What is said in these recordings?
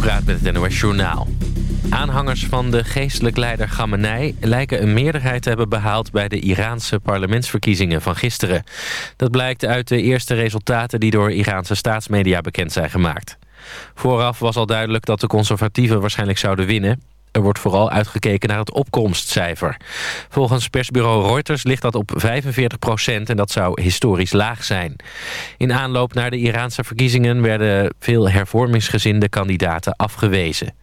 Praat met het NOS Journaal. Aanhangers van de geestelijk leider Khamenei lijken een meerderheid te hebben behaald bij de Iraanse parlementsverkiezingen van gisteren. Dat blijkt uit de eerste resultaten die door Iraanse staatsmedia bekend zijn gemaakt. Vooraf was al duidelijk dat de conservatieven waarschijnlijk zouden winnen. Er wordt vooral uitgekeken naar het opkomstcijfer. Volgens persbureau Reuters ligt dat op 45 procent en dat zou historisch laag zijn. In aanloop naar de Iraanse verkiezingen werden veel hervormingsgezinde kandidaten afgewezen.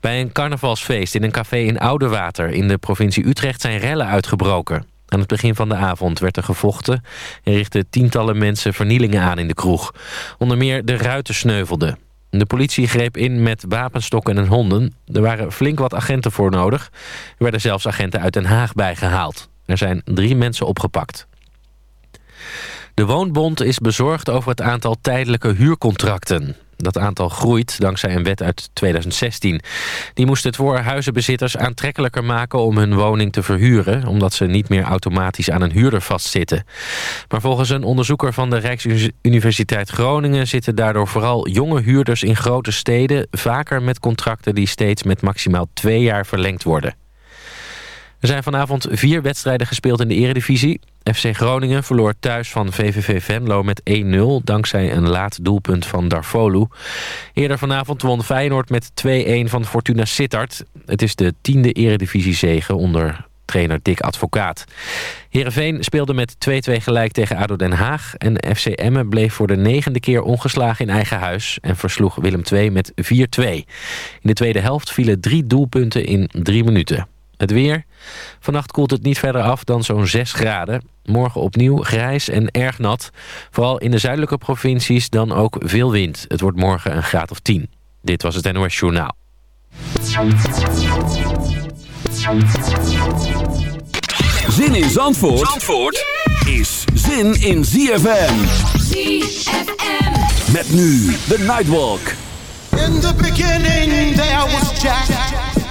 Bij een carnavalsfeest in een café in Oudewater in de provincie Utrecht zijn rellen uitgebroken. Aan het begin van de avond werd er gevochten en richtten tientallen mensen vernielingen aan in de kroeg. Onder meer de ruiten sneuvelden. De politie greep in met wapenstokken en honden. Er waren flink wat agenten voor nodig. Er werden zelfs agenten uit Den Haag bijgehaald. Er zijn drie mensen opgepakt. De Woonbond is bezorgd over het aantal tijdelijke huurcontracten. Dat aantal groeit dankzij een wet uit 2016. Die moest het voor huizenbezitters aantrekkelijker maken om hun woning te verhuren... omdat ze niet meer automatisch aan een huurder vastzitten. Maar volgens een onderzoeker van de Rijksuniversiteit Groningen... zitten daardoor vooral jonge huurders in grote steden... vaker met contracten die steeds met maximaal twee jaar verlengd worden. Er zijn vanavond vier wedstrijden gespeeld in de eredivisie. FC Groningen verloor thuis van VVV Venlo met 1-0... dankzij een laat doelpunt van Darfolu. Eerder vanavond won Feyenoord met 2-1 van Fortuna Sittard. Het is de tiende eredivisiezege onder trainer Dick Advocaat. Heerenveen speelde met 2-2 gelijk tegen ADO Den Haag... en FC Emmen bleef voor de negende keer ongeslagen in eigen huis... en versloeg Willem II met 4-2. In de tweede helft vielen drie doelpunten in drie minuten. Het weer. Vannacht koelt het niet verder af dan zo'n 6 graden. Morgen opnieuw grijs en erg nat. Vooral in de zuidelijke provincies dan ook veel wind. Het wordt morgen een graad of 10. Dit was het NOS Journaal. Zin in Zandvoort, Zandvoort is zin in ZFM. ZFM. Met nu de Nightwalk. In the beginning there was Jack.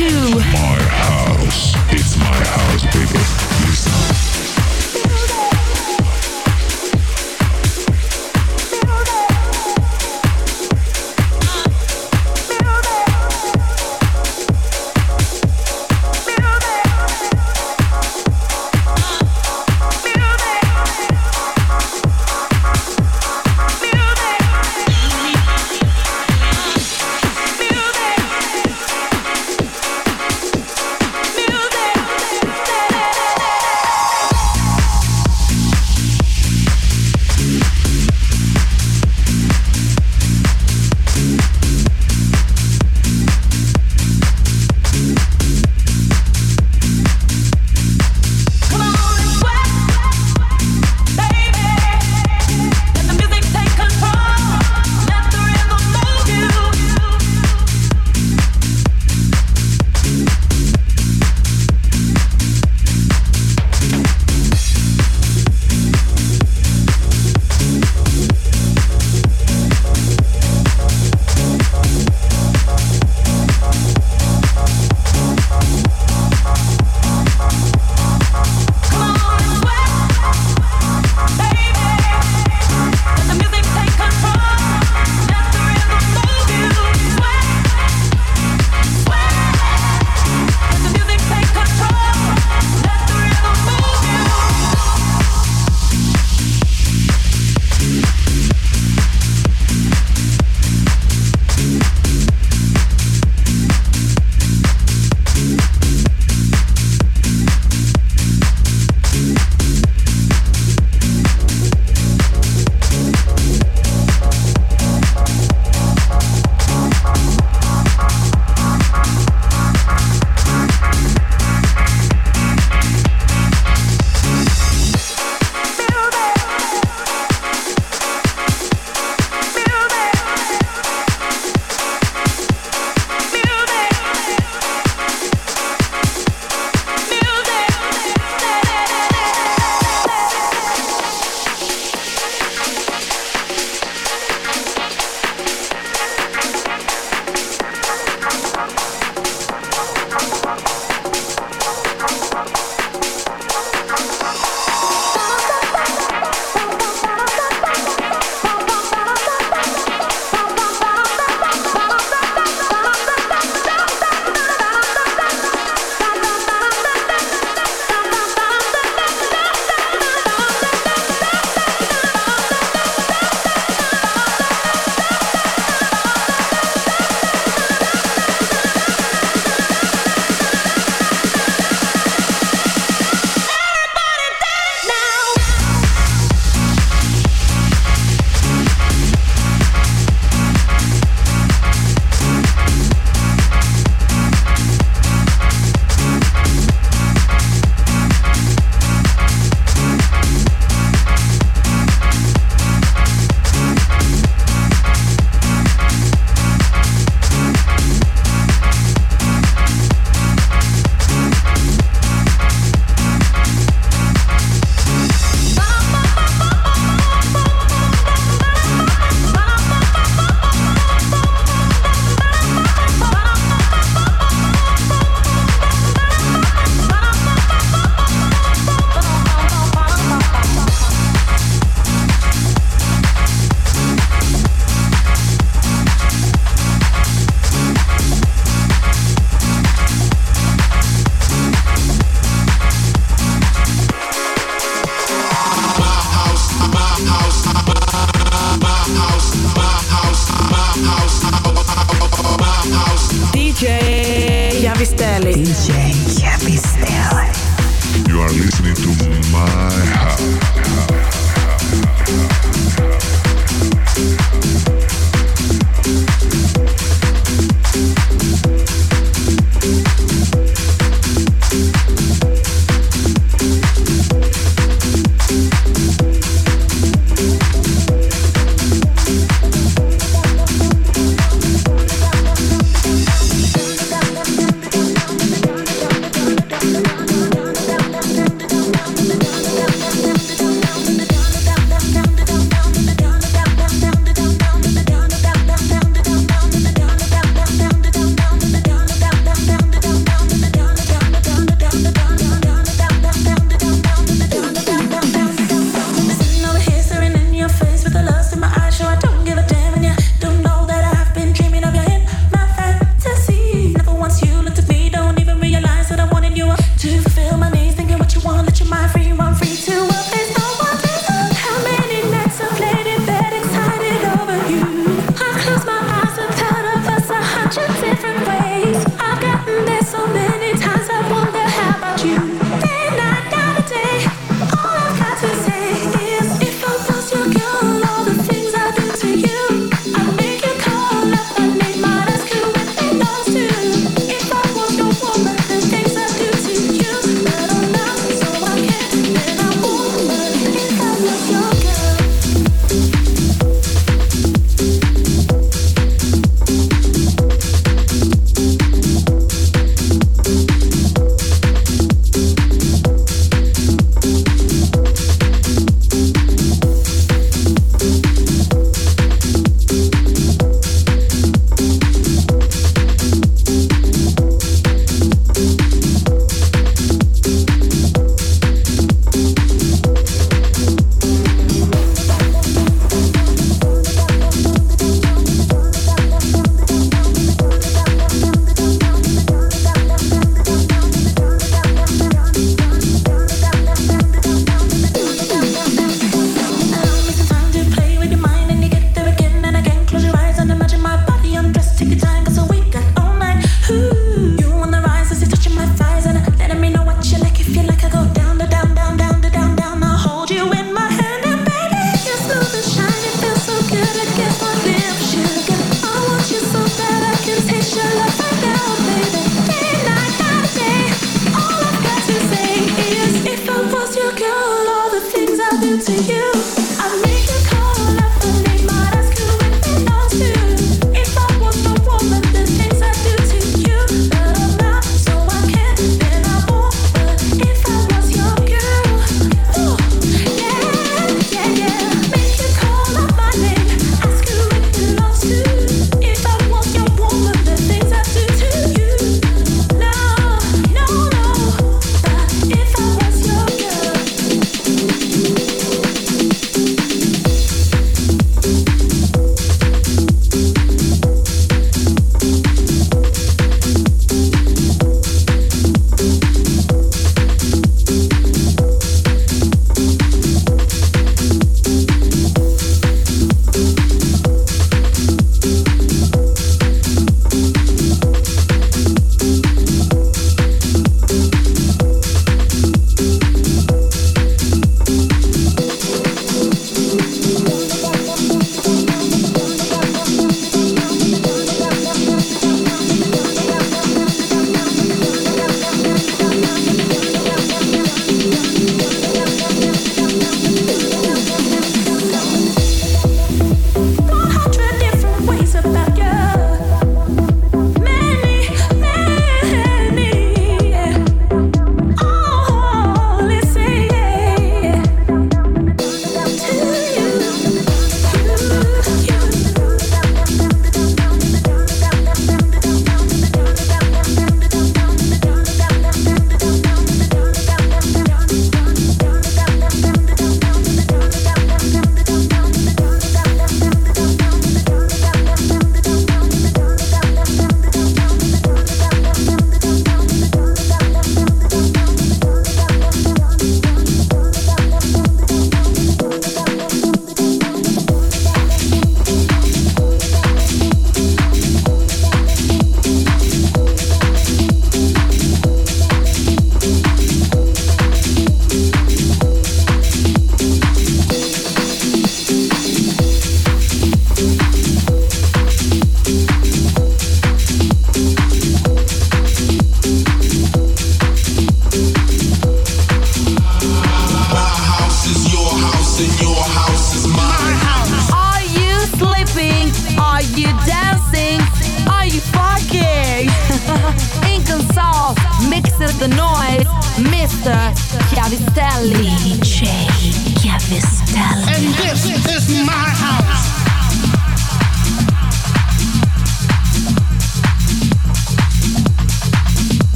two.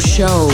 Show.